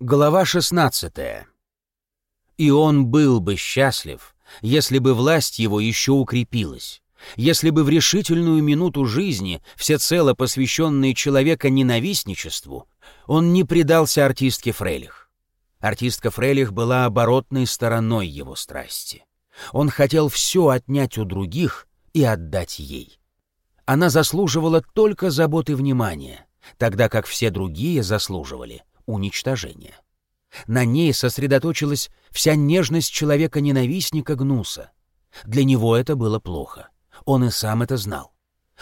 Глава 16. И он был бы счастлив, если бы власть его еще укрепилась, если бы в решительную минуту жизни, всецело посвященной человека ненавистничеству, он не предался артистке Фрейлих. Артистка Фрейлих была оборотной стороной его страсти. Он хотел все отнять у других и отдать ей. Она заслуживала только заботы и внимания, тогда как все другие заслуживали — уничтожения. На ней сосредоточилась вся нежность человека-ненавистника Гнуса. Для него это было плохо. Он и сам это знал.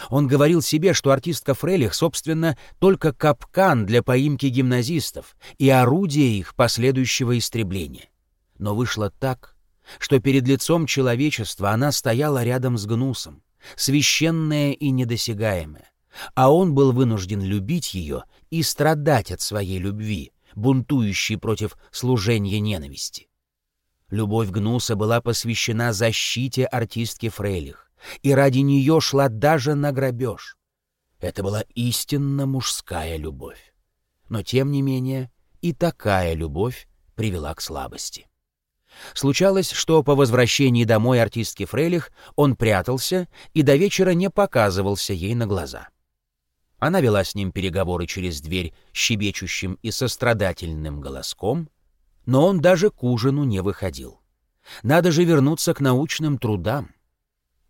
Он говорил себе, что артистка Фрелих, собственно, только капкан для поимки гимназистов и орудие их последующего истребления. Но вышло так, что перед лицом человечества она стояла рядом с Гнусом, священная и недосягаемая, а он был вынужден любить ее и страдать от своей любви, бунтующей против служения ненависти. Любовь Гнуса была посвящена защите артистки Фрейлих, и ради нее шла даже на грабеж. Это была истинно мужская любовь. Но, тем не менее, и такая любовь привела к слабости. Случалось, что по возвращении домой артистки Фрейлих он прятался и до вечера не показывался ей на глаза. Она вела с ним переговоры через дверь щебечущим и сострадательным голоском, но он даже к ужину не выходил. Надо же вернуться к научным трудам.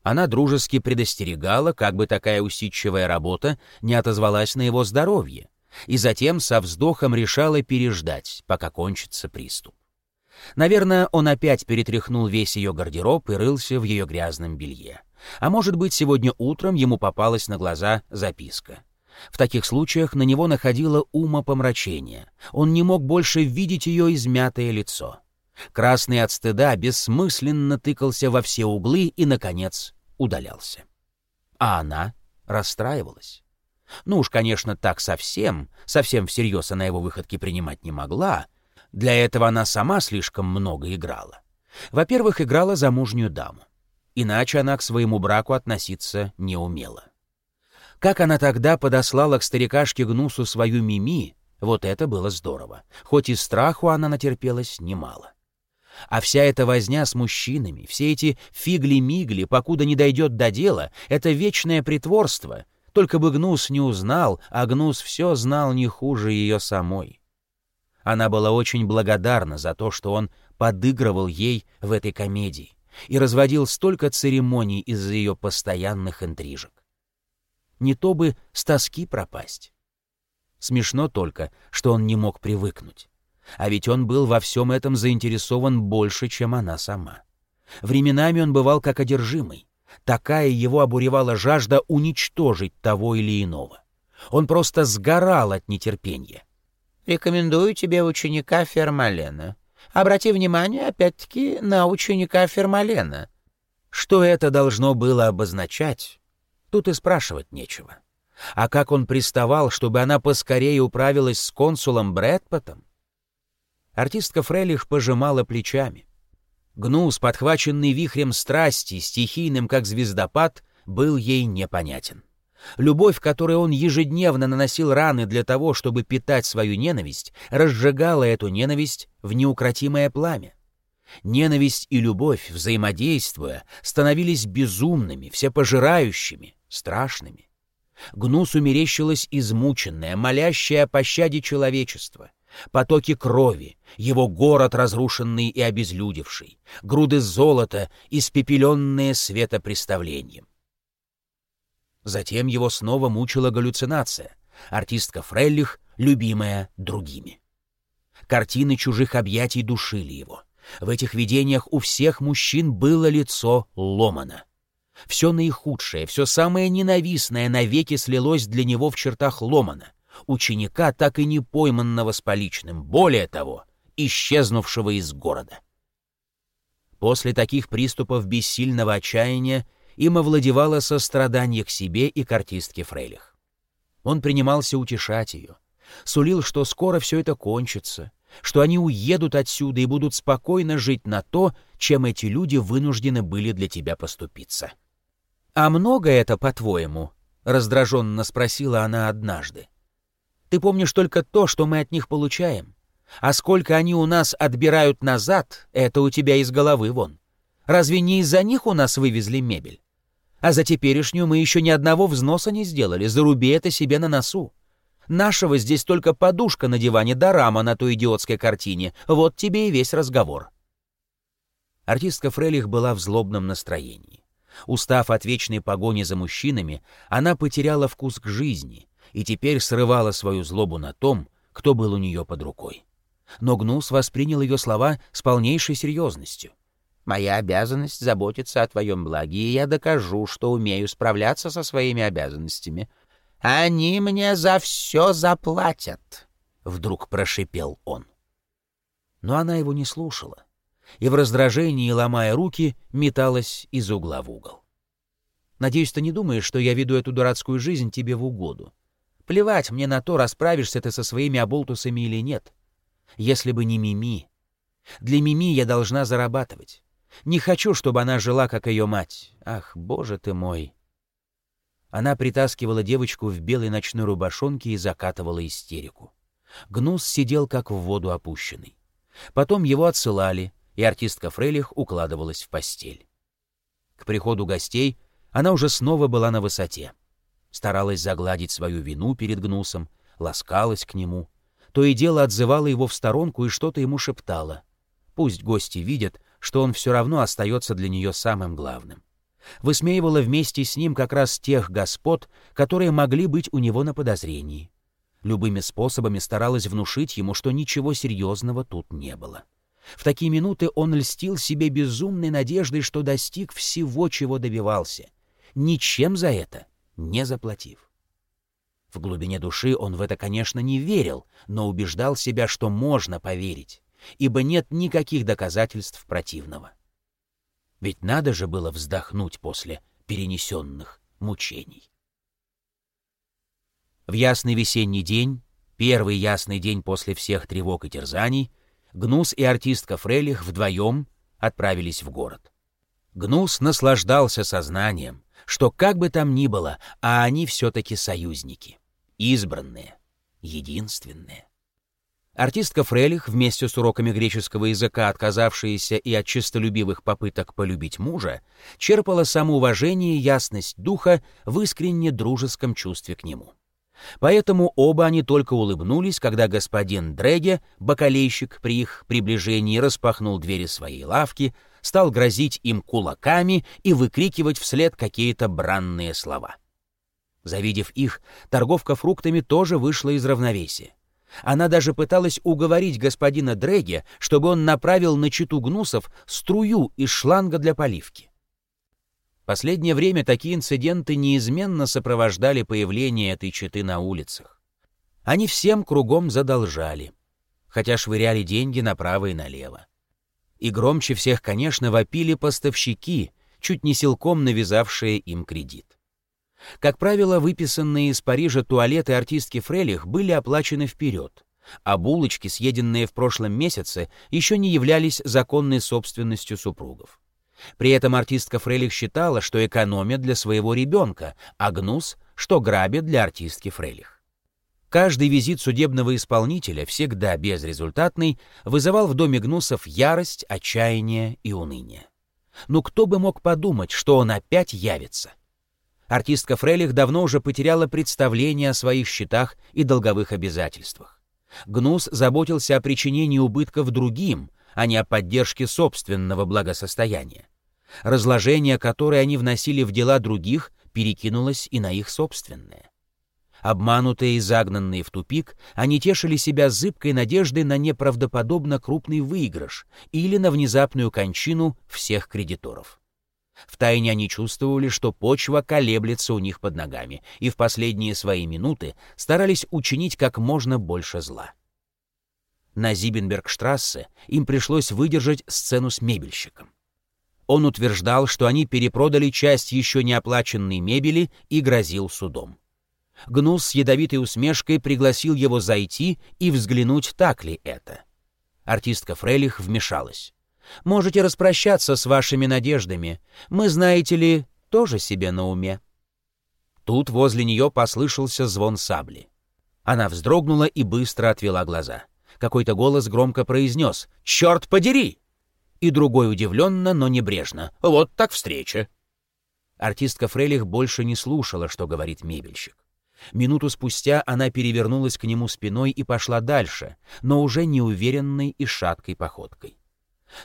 Она дружески предостерегала, как бы такая усидчивая работа не отозвалась на его здоровье, и затем со вздохом решала переждать, пока кончится приступ. Наверное, он опять перетряхнул весь ее гардероб и рылся в ее грязном белье. А может быть, сегодня утром ему попалась на глаза записка. В таких случаях на него находило умопомрачение. Он не мог больше видеть ее измятое лицо. Красный от стыда бессмысленно тыкался во все углы и, наконец, удалялся. А она расстраивалась. Ну уж, конечно, так совсем, совсем всерьез она его выходки принимать не могла. Для этого она сама слишком много играла. Во-первых, играла замужнюю даму. Иначе она к своему браку относиться не умела. Как она тогда подослала к старикашке Гнусу свою Мими, вот это было здорово. Хоть и страху она натерпелась немало. А вся эта возня с мужчинами, все эти фигли-мигли, покуда не дойдет до дела, это вечное притворство. Только бы Гнус не узнал, а Гнус все знал не хуже ее самой. Она была очень благодарна за то, что он подыгрывал ей в этой комедии и разводил столько церемоний из-за ее постоянных интрижек не то бы с тоски пропасть. Смешно только, что он не мог привыкнуть. А ведь он был во всем этом заинтересован больше, чем она сама. Временами он бывал как одержимый. Такая его обуревала жажда уничтожить того или иного. Он просто сгорал от нетерпения. «Рекомендую тебе ученика Фермалена. Обрати внимание, опять-таки, на ученика Фермалена». Что это должно было обозначать, Тут и спрашивать нечего. А как он приставал, чтобы она поскорее управилась с консулом Брэдпотом? Артистка Фрелих пожимала плечами. Гнус, подхваченный вихрем страсти, стихийным как звездопад, был ей непонятен. Любовь, которой он ежедневно наносил раны для того, чтобы питать свою ненависть, разжигала эту ненависть в неукротимое пламя. Ненависть и любовь, взаимодействуя, становились безумными, всепожирающими, страшными. Гнусу мерещилось измученное, молящее о пощаде человечества, потоки крови, его город, разрушенный и обезлюдевший, груды золота, испепеленные светопреставлением. Затем его снова мучила галлюцинация, артистка Фреллих, любимая другими. Картины чужих объятий душили его. В этих видениях у всех мужчин было лицо ломано. Все наихудшее, все самое ненавистное навеки слилось для него в чертах Ломана, ученика, так и не пойманного с поличным, более того, исчезнувшего из города. После таких приступов бессильного отчаяния им овладевало сострадание к себе и к артистке Фрейлих. Он принимался утешать ее, сулил, что скоро все это кончится, что они уедут отсюда и будут спокойно жить на то, чем эти люди вынуждены были для тебя поступиться. «А много это, по-твоему?» — раздраженно спросила она однажды. «Ты помнишь только то, что мы от них получаем. А сколько они у нас отбирают назад, это у тебя из головы вон. Разве не из-за них у нас вывезли мебель? А за теперешнюю мы еще ни одного взноса не сделали, заруби это себе на носу. Нашего здесь только подушка на диване да рама на той идиотской картине. Вот тебе и весь разговор. Артистка Фрелих была в злобном настроении. Устав от вечной погони за мужчинами, она потеряла вкус к жизни и теперь срывала свою злобу на том, кто был у нее под рукой. Но Гнус воспринял ее слова с полнейшей серьезностью. «Моя обязанность заботиться о твоем благе, и я докажу, что умею справляться со своими обязанностями. Они мне за все заплатят», — вдруг прошипел он. Но она его не слушала и в раздражении, ломая руки, металась из угла в угол. «Надеюсь, ты не думаешь, что я веду эту дурацкую жизнь тебе в угоду. Плевать мне на то, расправишься ты со своими оболтусами или нет. Если бы не Мими. Для Мими я должна зарабатывать. Не хочу, чтобы она жила, как ее мать. Ах, боже ты мой!» Она притаскивала девочку в белой ночной рубашонке и закатывала истерику. Гнус сидел как в воду опущенный. Потом его отсылали, и артистка Фрейлих укладывалась в постель. К приходу гостей она уже снова была на высоте. Старалась загладить свою вину перед Гнусом, ласкалась к нему. То и дело отзывала его в сторонку и что-то ему шептала. Пусть гости видят, что он все равно остается для нее самым главным. Высмеивала вместе с ним как раз тех господ, которые могли быть у него на подозрении. Любыми способами старалась внушить ему, что ничего серьезного тут не было. В такие минуты он льстил себе безумной надеждой, что достиг всего, чего добивался, ничем за это не заплатив. В глубине души он в это, конечно, не верил, но убеждал себя, что можно поверить, ибо нет никаких доказательств противного. Ведь надо же было вздохнуть после перенесенных мучений. В ясный весенний день, первый ясный день после всех тревог и терзаний, Гнус и артистка Фрелих вдвоем отправились в город. Гнус наслаждался сознанием, что как бы там ни было, а они все-таки союзники, избранные, единственные. Артистка Фрелих, вместе с уроками греческого языка, отказавшаяся и от честолюбивых попыток полюбить мужа, черпала самоуважение и ясность духа в искренне дружеском чувстве к нему. Поэтому оба они только улыбнулись, когда господин Дреге, бакалейщик, при их приближении распахнул двери своей лавки, стал грозить им кулаками и выкрикивать вслед какие-то бранные слова. Завидев их, торговка фруктами тоже вышла из равновесия. Она даже пыталась уговорить господина Дреге, чтобы он направил на читу гнусов струю из шланга для поливки. Последнее время такие инциденты неизменно сопровождали появление этой четы на улицах. Они всем кругом задолжали, хотя швыряли деньги направо и налево. И громче всех, конечно, вопили поставщики, чуть не силком навязавшие им кредит. Как правило, выписанные из Парижа туалеты артистки Фрелих были оплачены вперед, а булочки, съеденные в прошлом месяце, еще не являлись законной собственностью супругов. При этом артистка Фрелих считала, что экономит для своего ребенка, а Гнус, что грабит для артистки Фрелих. Каждый визит судебного исполнителя, всегда безрезультатный, вызывал в доме Гнусов ярость, отчаяние и уныние. Ну кто бы мог подумать, что он опять явится? Артистка Фрелих давно уже потеряла представление о своих счетах и долговых обязательствах. Гнус заботился о причинении убытков другим, а не о поддержке собственного благосостояния. Разложение, которое они вносили в дела других, перекинулось и на их собственное. Обманутые и загнанные в тупик, они тешили себя зыбкой надеждой на неправдоподобно крупный выигрыш или на внезапную кончину всех кредиторов. Втайне они чувствовали, что почва колеблется у них под ногами, и в последние свои минуты старались учинить как можно больше зла. На Зибенбергштрассе им пришлось выдержать сцену с мебельщиком. Он утверждал, что они перепродали часть еще не оплаченной мебели и грозил судом. Гнус с ядовитой усмешкой пригласил его зайти и взглянуть, так ли это. Артистка Фрелих вмешалась. «Можете распрощаться с вашими надеждами. Мы, знаете ли, тоже себе на уме». Тут возле нее послышался звон сабли. Она вздрогнула и быстро отвела глаза. Какой-то голос громко произнес «Черт подери!» И другой удивленно, но небрежно «Вот так встреча!» Артистка Фрелих больше не слушала, что говорит мебельщик. Минуту спустя она перевернулась к нему спиной и пошла дальше, но уже неуверенной и шаткой походкой.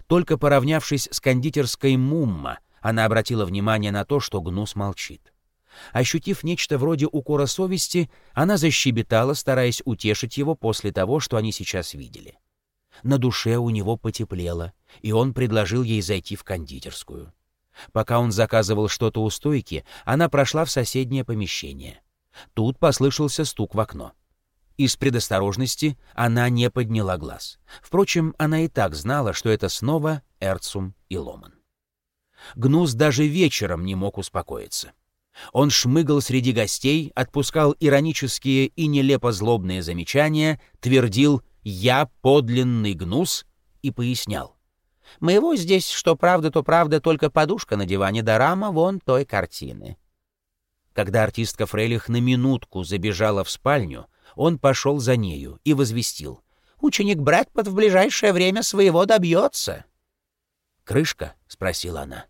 Только поравнявшись с кондитерской Мумма, она обратила внимание на то, что Гнус молчит. Ощутив нечто вроде укора совести, она защебетала, стараясь утешить его после того, что они сейчас видели. На душе у него потеплело, и он предложил ей зайти в кондитерскую. Пока он заказывал что-то у стойки, она прошла в соседнее помещение. Тут послышался стук в окно. Из предосторожности она не подняла глаз. Впрочем, она и так знала, что это снова Эрцум и Ломан. Гнус даже вечером не мог успокоиться. Он шмыгал среди гостей, отпускал иронические и нелепо злобные замечания, твердил «Я подлинный гнус» и пояснял. «Моего здесь, что правда, то правда, только подушка на диване да рама вон той картины». Когда артистка Фрейлих на минутку забежала в спальню, он пошел за нею и возвестил. «Ученик Брэдпот в ближайшее время своего добьется». «Крышка?» — спросила она.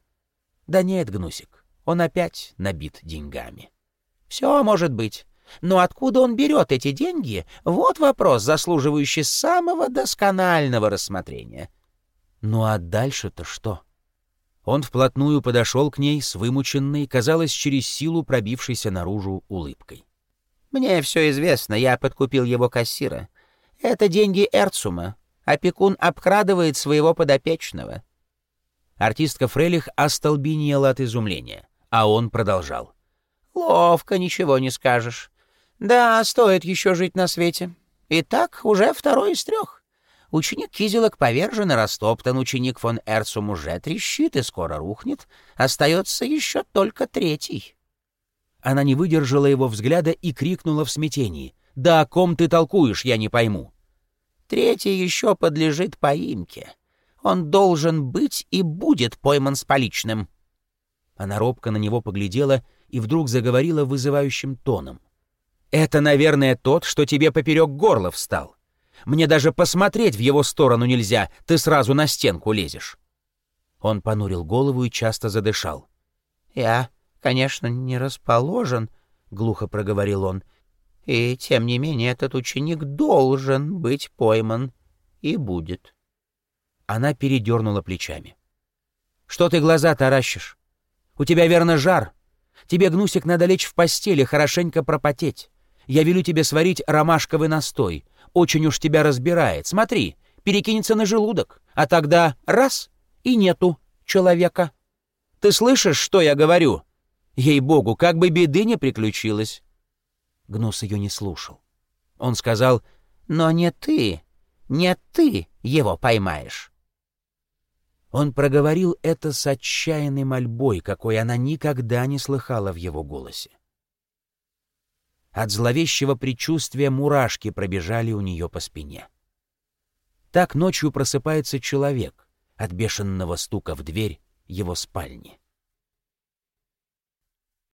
«Да нет, Гнусик, он опять набит деньгами». «Все может быть. Но откуда он берет эти деньги? Вот вопрос, заслуживающий самого досконального рассмотрения». «Ну а дальше-то что?» Он вплотную подошел к ней с вымученной, казалось, через силу пробившейся наружу улыбкой. «Мне все известно, я подкупил его кассира. Это деньги Эрцума. Опекун обкрадывает своего подопечного. Артистка Фрелих остолбенела от изумления, а он продолжал. «Ловко, ничего не скажешь. Да, стоит еще жить на свете. Итак, уже второй из трех. Ученик Кизелок повержен и растоптан, ученик фон Эрцум уже трещит и скоро рухнет. Остается еще только третий». Она не выдержала его взгляда и крикнула в смятении. «Да о ком ты толкуешь, я не пойму». «Третий еще подлежит поимке. Он должен быть и будет пойман с поличным». Она робко на него поглядела и вдруг заговорила вызывающим тоном. «Это, наверное, тот, что тебе поперек горла встал. Мне даже посмотреть в его сторону нельзя, ты сразу на стенку лезешь». Он понурил голову и часто задышал. «Я, конечно, не расположен», — глухо проговорил он, — «и, тем не менее, этот ученик должен быть пойман и будет». Она передернула плечами. «Что ты глаза таращишь? У тебя, верно, жар. Тебе, Гнусик, надо лечь в постели, хорошенько пропотеть. Я велю тебе сварить ромашковый настой. Очень уж тебя разбирает. Смотри, перекинется на желудок. А тогда раз — и нету человека. Ты слышишь, что я говорю? Ей-богу, как бы беды не приключилось». Гнус ее не слушал. Он сказал, «Но не ты, не ты его поймаешь». Он проговорил это с отчаянной мольбой, какой она никогда не слыхала в его голосе. От зловещего предчувствия мурашки пробежали у нее по спине. Так ночью просыпается человек от бешеного стука в дверь его спальни.